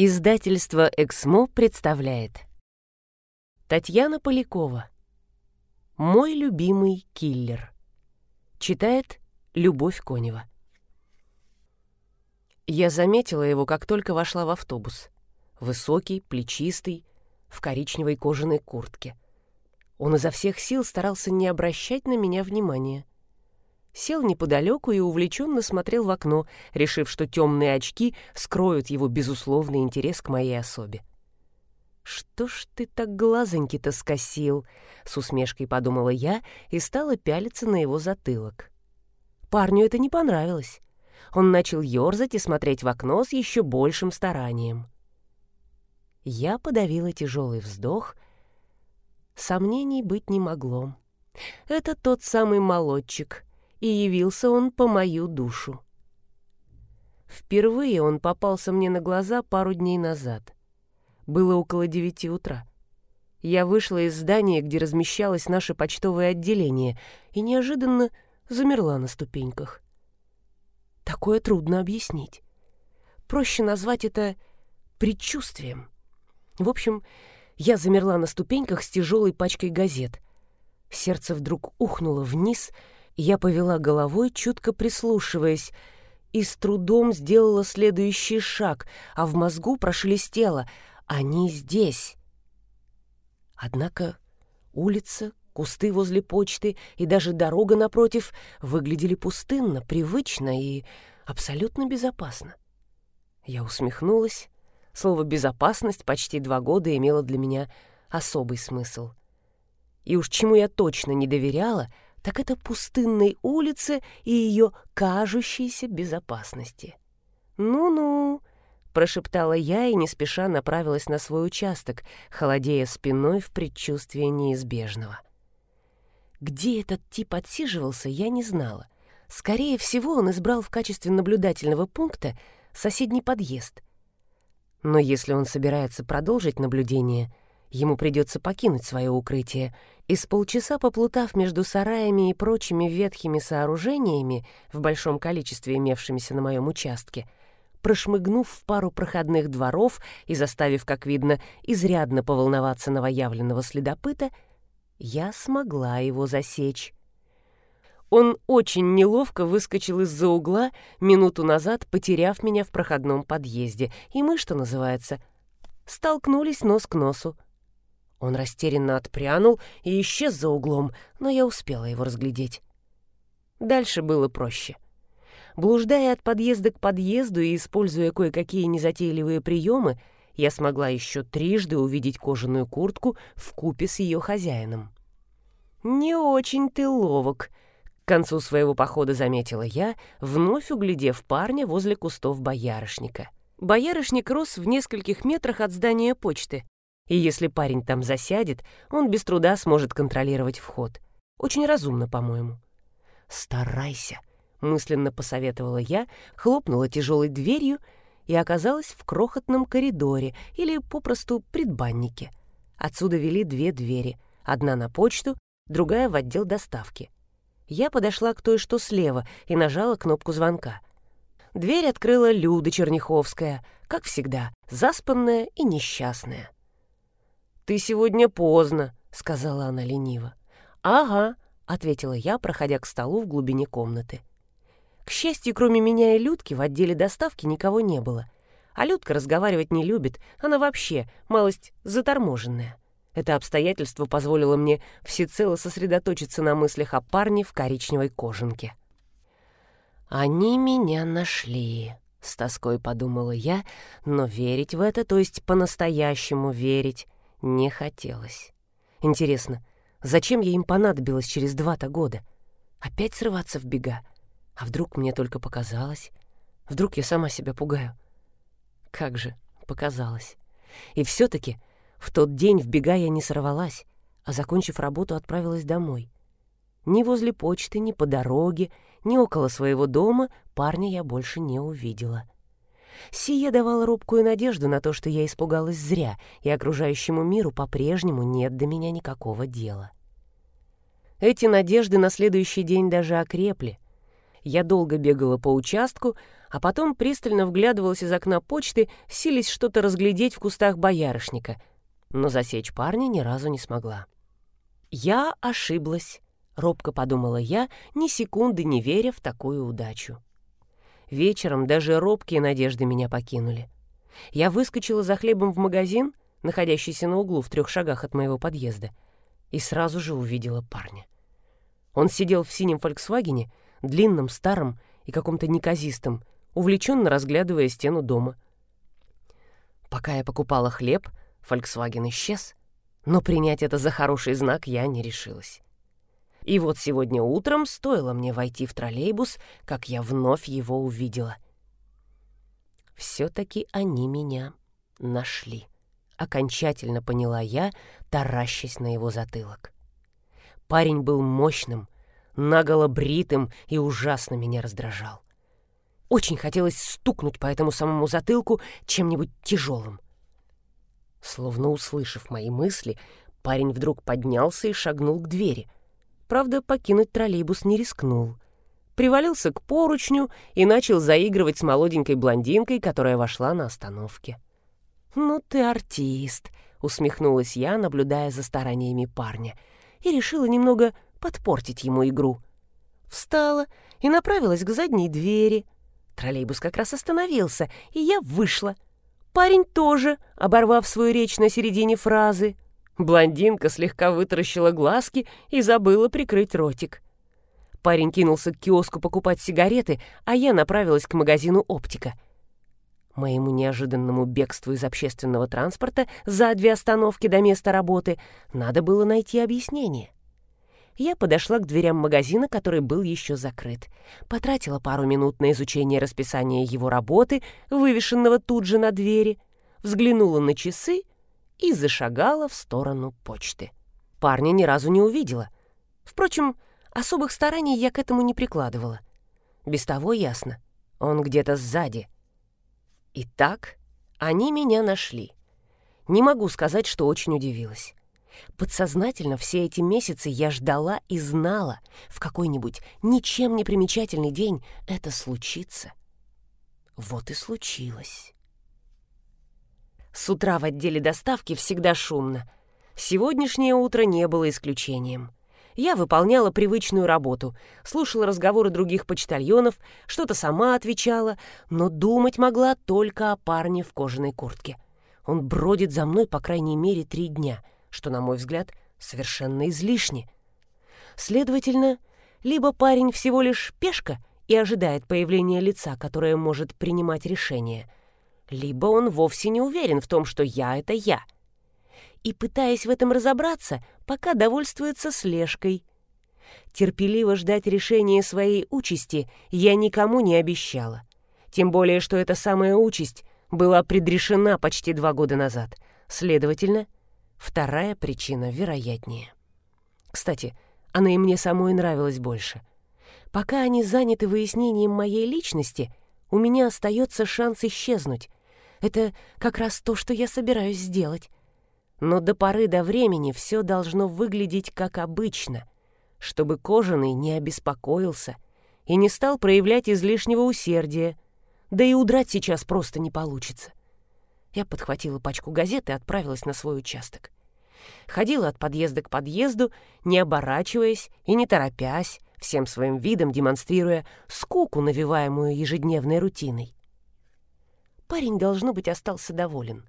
Издательство «Эксмо» представляет. Татьяна Полякова. «Мой любимый киллер» Читает Любовь Конева. Я заметила его, как только вошла в автобус. Высокий, плечистый, в коричневой кожаной куртке. Он изо всех сил старался не обращать на меня внимания сел неподалеку и увлеченно смотрел в окно, решив, что темные очки скроют его безусловный интерес к моей особе. «Что ж ты так глазоньки-то скосил?» — с усмешкой подумала я и стала пялиться на его затылок. Парню это не понравилось. Он начал ерзать и смотреть в окно с еще большим старанием. Я подавила тяжелый вздох. Сомнений быть не могло. Это тот самый молодчик, и явился он по мою душу. Впервые он попался мне на глаза пару дней назад. Было около девяти утра. Я вышла из здания, где размещалось наше почтовое отделение, и неожиданно замерла на ступеньках. Такое трудно объяснить. Проще назвать это предчувствием. В общем, я замерла на ступеньках с тяжелой пачкой газет. Сердце вдруг ухнуло вниз — я повела головой, чутко прислушиваясь, и с трудом сделала следующий шаг, а в мозгу прошелестело «Они здесь!». Однако улица, кусты возле почты и даже дорога напротив выглядели пустынно, привычно и абсолютно безопасно. Я усмехнулась. Слово «безопасность» почти два года имело для меня особый смысл. И уж чему я точно не доверяла — так это пустынной улице и ее кажущейся безопасности. «Ну-ну», — прошептала я и не спеша направилась на свой участок, холодея спиной в предчувствии неизбежного. Где этот тип отсиживался, я не знала. Скорее всего, он избрал в качестве наблюдательного пункта соседний подъезд. Но если он собирается продолжить наблюдение — Ему придется покинуть свое укрытие, и с полчаса поплутав между сараями и прочими ветхими сооружениями, в большом количестве имевшимися на моем участке, прошмыгнув в пару проходных дворов и заставив, как видно, изрядно поволноваться новоявленного следопыта, я смогла его засечь. Он очень неловко выскочил из-за угла, минуту назад потеряв меня в проходном подъезде, и мы, что называется, столкнулись нос к носу. Он растерянно отпрянул и исчез за углом, но я успела его разглядеть. Дальше было проще. Блуждая от подъезда к подъезду и используя кое-какие незатейливые приемы, я смогла еще трижды увидеть кожаную куртку в купе с ее хозяином. «Не очень ты ловок», — к концу своего похода заметила я, вновь углядев парня возле кустов боярышника. Боярышник рос в нескольких метрах от здания почты, и если парень там засядет, он без труда сможет контролировать вход. Очень разумно, по-моему. «Старайся», — мысленно посоветовала я, хлопнула тяжелой дверью и оказалась в крохотном коридоре или попросту предбаннике. Отсюда вели две двери, одна на почту, другая в отдел доставки. Я подошла к той, что слева, и нажала кнопку звонка. Дверь открыла Люда Черняховская, как всегда, заспанная и несчастная. «Ты сегодня поздно», — сказала она лениво. «Ага», — ответила я, проходя к столу в глубине комнаты. К счастью, кроме меня и Людки в отделе доставки никого не было. А Людка разговаривать не любит, она вообще малость заторможенная. Это обстоятельство позволило мне всецело сосредоточиться на мыслях о парне в коричневой кожанке. «Они меня нашли», — с тоской подумала я, но верить в это, то есть по-настоящему верить, не хотелось. Интересно, зачем я им понадобилось через два-то года? Опять срываться в бега? А вдруг мне только показалось? Вдруг я сама себя пугаю? Как же, показалось. И все-таки в тот день в бега я не сорвалась, а, закончив работу, отправилась домой. Ни возле почты, ни по дороге, ни около своего дома парня я больше не увидела. — Сия давала робкую надежду на то, что я испугалась зря, и окружающему миру по-прежнему нет до меня никакого дела. Эти надежды на следующий день даже окрепли. Я долго бегала по участку, а потом пристально вглядывалась из окна почты, сились что-то разглядеть в кустах боярышника, но засечь парня ни разу не смогла. «Я ошиблась», — робко подумала я, ни секунды не веря в такую удачу. Вечером даже робкие надежды меня покинули. Я выскочила за хлебом в магазин, находящийся на углу в трех шагах от моего подъезда, и сразу же увидела парня. Он сидел в синем «Фольксвагене», длинном, старом и каком-то неказистом, увлеченно разглядывая стену дома. Пока я покупала хлеб, «Фольксваген» исчез, но принять это за хороший знак я не решилась. И вот сегодня утром стоило мне войти в троллейбус, как я вновь его увидела. Все-таки они меня нашли. Окончательно поняла я, таращась на его затылок. Парень был мощным, наголо бритым и ужасно меня раздражал. Очень хотелось стукнуть по этому самому затылку чем-нибудь тяжелым. Словно услышав мои мысли, парень вдруг поднялся и шагнул к двери. Правда, покинуть троллейбус не рискнул. Привалился к поручню и начал заигрывать с молоденькой блондинкой, которая вошла на остановке. «Ну ты артист», — усмехнулась я, наблюдая за стараниями парня, и решила немного подпортить ему игру. Встала и направилась к задней двери. Троллейбус как раз остановился, и я вышла — Парень тоже, оборвав свою речь на середине фразы. Блондинка слегка вытаращила глазки и забыла прикрыть ротик. Парень кинулся к киоску покупать сигареты, а я направилась к магазину «Оптика». Моему неожиданному бегству из общественного транспорта за две остановки до места работы надо было найти объяснение я подошла к дверям магазина, который был еще закрыт. Потратила пару минут на изучение расписания его работы, вывешенного тут же на двери, взглянула на часы и зашагала в сторону почты. Парня ни разу не увидела. Впрочем, особых стараний я к этому не прикладывала. Без того ясно, он где-то сзади. Итак, они меня нашли. Не могу сказать, что очень удивилась. Подсознательно все эти месяцы я ждала и знала, в какой-нибудь ничем не примечательный день это случится. Вот и случилось. С утра в отделе доставки всегда шумно. Сегодняшнее утро не было исключением. Я выполняла привычную работу, слушала разговоры других почтальонов, что-то сама отвечала, но думать могла только о парне в кожаной куртке. Он бродит за мной по крайней мере три дня — что, на мой взгляд, совершенно излишне. Следовательно, либо парень всего лишь пешка и ожидает появления лица, которое может принимать решение, либо он вовсе не уверен в том, что я — это я. И, пытаясь в этом разобраться, пока довольствуется слежкой. Терпеливо ждать решения своей участи я никому не обещала. Тем более, что эта самая участь была предрешена почти два года назад. Следовательно, — Вторая причина вероятнее. Кстати, она и мне самой нравилась больше. Пока они заняты выяснением моей личности, у меня остается шанс исчезнуть. Это как раз то, что я собираюсь сделать. Но до поры до времени все должно выглядеть как обычно, чтобы кожаный не обеспокоился и не стал проявлять излишнего усердия, да и удрать сейчас просто не получится. Я подхватила пачку газет и отправилась на свой участок. Ходила от подъезда к подъезду, не оборачиваясь и не торопясь, всем своим видом демонстрируя скуку, навиваемую ежедневной рутиной. Парень, должно быть, остался доволен.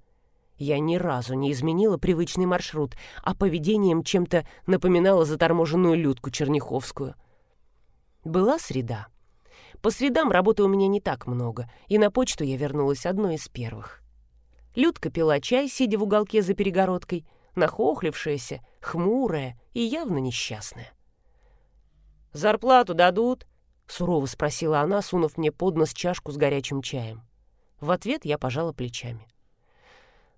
Я ни разу не изменила привычный маршрут, а поведением чем-то напоминала заторможенную Людку Черняховскую. Была среда. По средам работы у меня не так много, и на почту я вернулась одной из первых. Людка пила чай, сидя в уголке за перегородкой, нахохлившаяся, хмурая и явно несчастная. «Зарплату дадут?» — сурово спросила она, сунув мне под нос чашку с горячим чаем. В ответ я пожала плечами.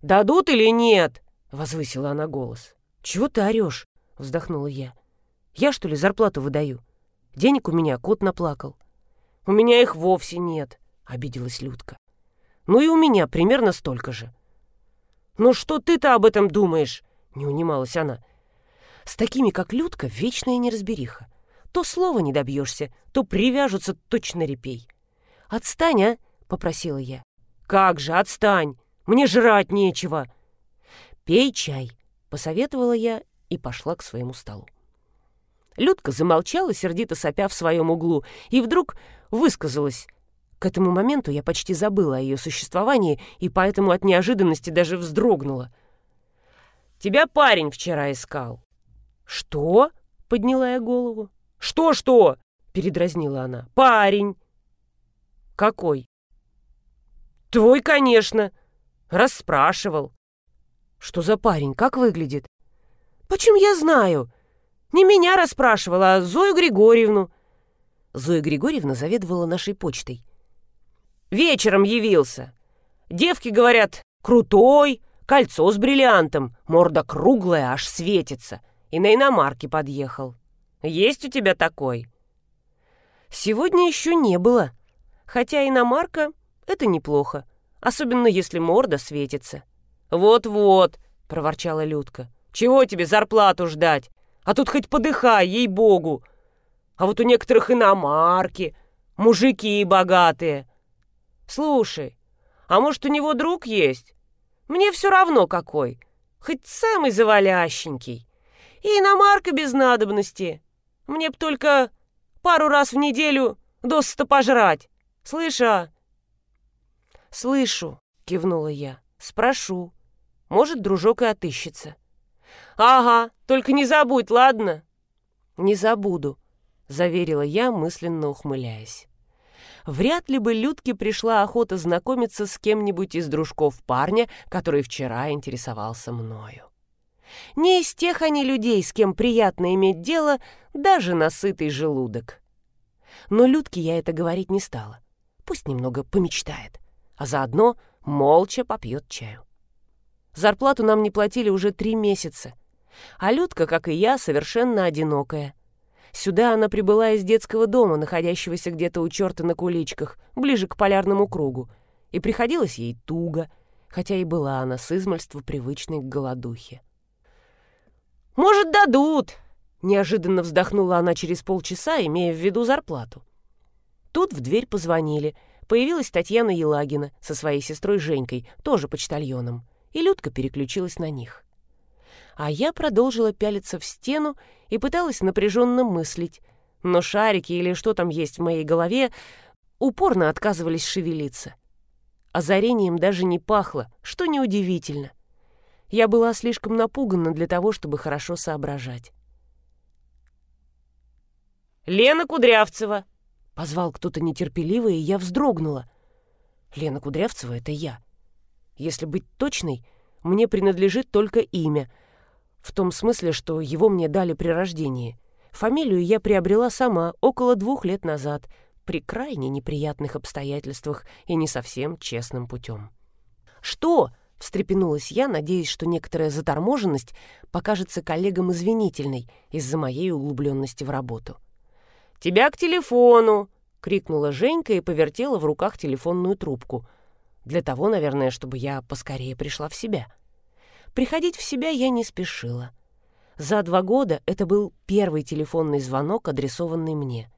«Дадут или нет?» — возвысила она голос. «Чего ты орешь?» — вздохнула я. «Я, что ли, зарплату выдаю? Денег у меня кот наплакал». «У меня их вовсе нет», — обиделась Людка. Ну и у меня примерно столько же. «Ну что ты-то об этом думаешь?» — не унималась она. «С такими, как Людка, вечная неразбериха. То слова не добьешься, то привяжутся точно репей. «Отстань, а!» — попросила я. «Как же, отстань! Мне жрать нечего!» «Пей чай», — посоветовала я и пошла к своему столу. Людка замолчала, сердито сопя в своем углу, и вдруг высказалась. К этому моменту я почти забыла о ее существовании и поэтому от неожиданности даже вздрогнула. «Тебя парень вчера искал». «Что?» — подняла я голову. «Что-что?» — передразнила она. «Парень». «Какой?» «Твой, конечно. Расспрашивал». «Что за парень? Как выглядит?» «Почем я знаю?» Не меня расспрашивала, а Зою Григорьевну. Зоя Григорьевна заведовала нашей почтой. Вечером явился. Девки говорят, крутой, кольцо с бриллиантом, морда круглая, аж светится. И на иномарке подъехал. Есть у тебя такой? Сегодня еще не было. Хотя иномарка — это неплохо. Особенно если морда светится. «Вот-вот», — проворчала Людка. «Чего тебе зарплату ждать? А тут хоть подыхай, ей-богу. А вот у некоторых иномарки, мужики богатые. Слушай, а может, у него друг есть? Мне все равно какой, хоть самый завалященький. И иномарка без надобности. Мне б только пару раз в неделю досыта пожрать. Слыша? «Слышу», — кивнула я. «Спрошу. Может, дружок и отыщется». «Ага, только не забудь, ладно?» «Не забуду», — заверила я, мысленно ухмыляясь. Вряд ли бы Людке пришла охота знакомиться с кем-нибудь из дружков парня, который вчера интересовался мною. Не из тех они людей, с кем приятно иметь дело, даже на сытый желудок. Но Людке я это говорить не стала. Пусть немного помечтает, а заодно молча попьет чаю. Зарплату нам не платили уже три месяца, а Людка, как и я, совершенно одинокая. Сюда она прибыла из детского дома, находящегося где-то у черта на куличках, ближе к полярному кругу, и приходилось ей туго, хотя и была она с измальства привычной к голодухе. «Может, дадут!» — неожиданно вздохнула она через полчаса, имея в виду зарплату. Тут в дверь позвонили. Появилась Татьяна Елагина со своей сестрой Женькой, тоже почтальоном, и Людка переключилась на них а я продолжила пялиться в стену и пыталась напряженно мыслить. Но шарики или что там есть в моей голове упорно отказывались шевелиться. Озарением даже не пахло, что неудивительно. Я была слишком напугана для того, чтобы хорошо соображать. «Лена Кудрявцева!» — позвал кто-то нетерпеливо, и я вздрогнула. Лена Кудрявцева — это я. Если быть точной, мне принадлежит только имя — в том смысле, что его мне дали при рождении. Фамилию я приобрела сама около двух лет назад, при крайне неприятных обстоятельствах и не совсем честным путем. «Что?» — встрепенулась я, надеясь, что некоторая заторможенность покажется коллегам извинительной из-за моей углубленности в работу. «Тебя к телефону!» — крикнула Женька и повертела в руках телефонную трубку. Для того, наверное, чтобы я поскорее пришла в себя. — Приходить в себя я не спешила. За два года это был первый телефонный звонок, адресованный мне.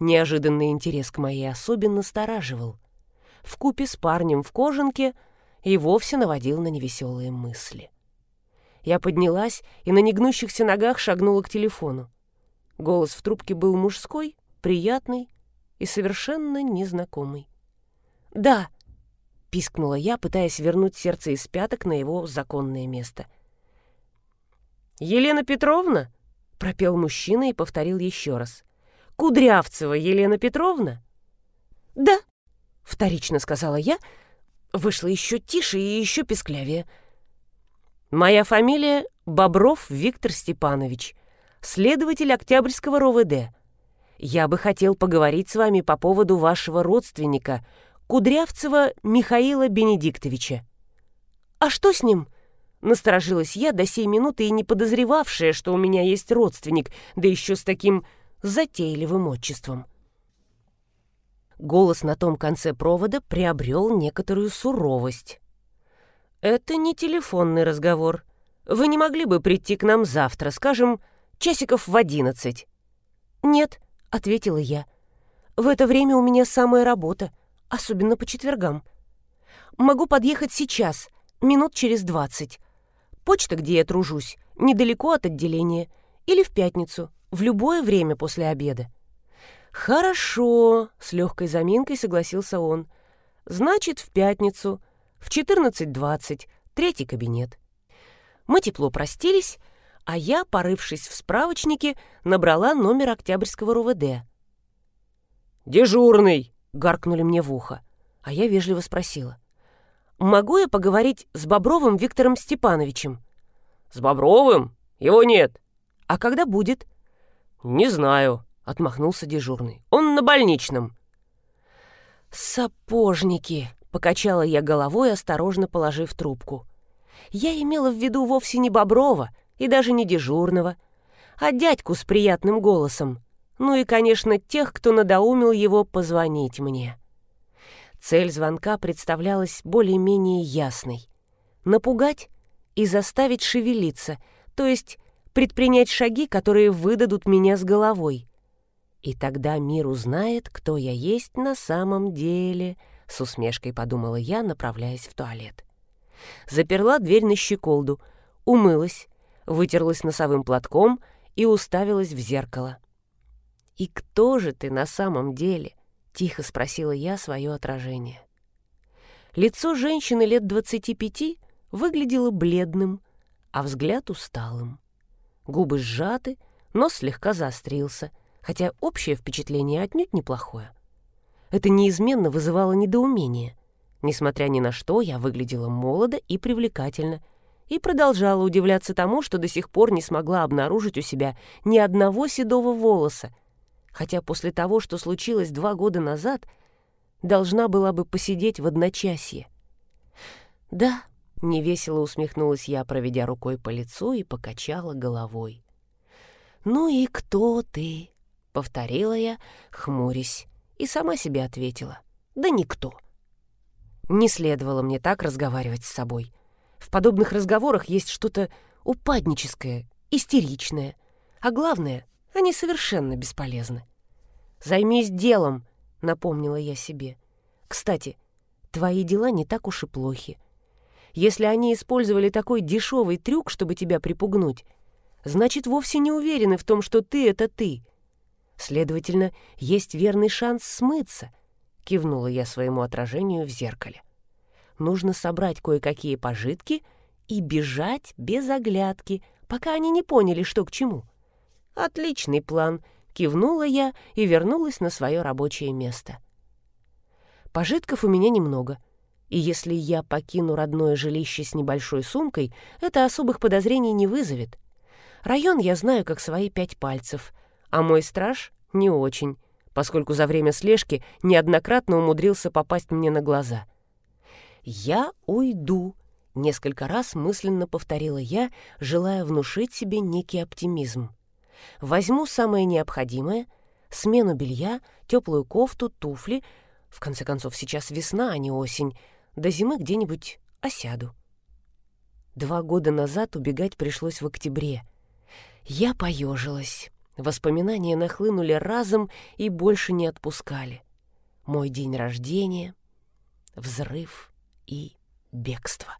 Неожиданный интерес к моей особе настораживал. Купе с парнем в кожанке и вовсе наводил на невеселые мысли. Я поднялась и на негнущихся ногах шагнула к телефону. Голос в трубке был мужской, приятный и совершенно незнакомый. «Да», — пискнула я, пытаясь вернуть сердце из пяток на его законное место. «Елена Петровна?» — пропел мужчина и повторил еще раз. «Кудрявцева Елена Петровна?» «Да», — вторично сказала я, вышла еще тише и еще песклявее. «Моя фамилия Бобров Виктор Степанович, следователь Октябрьского РОВД. Я бы хотел поговорить с вами по поводу вашего родственника — Кудрявцева Михаила Бенедиктовича. «А что с ним?» Насторожилась я до сей минуты и не подозревавшая, что у меня есть родственник, да еще с таким затейливым отчеством. Голос на том конце провода приобрел некоторую суровость. «Это не телефонный разговор. Вы не могли бы прийти к нам завтра, скажем, часиков в одиннадцать?» «Нет», — ответила я. В это время у меня самая работа, особенно по четвергам. Могу подъехать сейчас, минут через двадцать. Почта, где я тружусь, недалеко от отделения. Или в пятницу, в любое время после обеда. «Хорошо», — с легкой заминкой согласился он. «Значит, в пятницу, в 14.20, третий кабинет». Мы тепло простились, а я, порывшись в справочнике, набрала номер Октябрьского РУВД. «Дежурный!» — гаркнули мне в ухо, а я вежливо спросила. «Могу я поговорить с Бобровым Виктором Степановичем?» «С Бобровым? Его нет». «А когда будет?» «Не знаю», — отмахнулся дежурный. «Он на больничном». «Сапожники!» — покачала я головой, осторожно положив трубку. Я имела в виду вовсе не Боброва и даже не дежурного, а дядьку с приятным голосом. Ну и, конечно, тех, кто надоумил его позвонить мне. Цель звонка представлялась более-менее ясной. Напугать и заставить шевелиться, то есть предпринять шаги, которые выдадут меня с головой. И тогда мир узнает, кто я есть на самом деле, с усмешкой подумала я, направляясь в туалет. Заперла дверь на щеколду, умылась, вытерлась носовым платком и уставилась в зеркало. «И кто же ты на самом деле?» — тихо спросила я свое отражение. Лицо женщины лет двадцати пяти выглядело бледным, а взгляд усталым. Губы сжаты, нос слегка заострился, хотя общее впечатление отнюдь неплохое. Это неизменно вызывало недоумение. Несмотря ни на что, я выглядела молодо и привлекательно и продолжала удивляться тому, что до сих пор не смогла обнаружить у себя ни одного седого волоса, хотя после того, что случилось два года назад, должна была бы посидеть в одночасье. «Да», — невесело усмехнулась я, проведя рукой по лицу и покачала головой. «Ну и кто ты?» — повторила я, хмурясь, и сама себе ответила. «Да никто». Не следовало мне так разговаривать с собой. В подобных разговорах есть что-то упадническое, истеричное, а главное — они совершенно бесполезны. «Займись делом», — напомнила я себе. «Кстати, твои дела не так уж и плохи. Если они использовали такой дешевый трюк, чтобы тебя припугнуть, значит, вовсе не уверены в том, что ты — это ты. Следовательно, есть верный шанс смыться», — кивнула я своему отражению в зеркале. «Нужно собрать кое-какие пожитки и бежать без оглядки, пока они не поняли, что к чему». «Отличный план», — кивнула я и вернулась на свое рабочее место. Пожитков у меня немного, и если я покину родное жилище с небольшой сумкой, это особых подозрений не вызовет. Район я знаю как свои пять пальцев, а мой страж — не очень, поскольку за время слежки неоднократно умудрился попасть мне на глаза. «Я уйду», — несколько раз мысленно повторила я, желая внушить себе некий оптимизм. Возьму самое необходимое, смену белья, теплую кофту, туфли. В конце концов, сейчас весна, а не осень. До зимы где-нибудь осяду. Два года назад убегать пришлось в октябре. Я поежилась. Воспоминания нахлынули разом и больше не отпускали. Мой день рождения, взрыв и бегство.